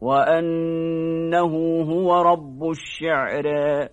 وأنه هو رب الشعرى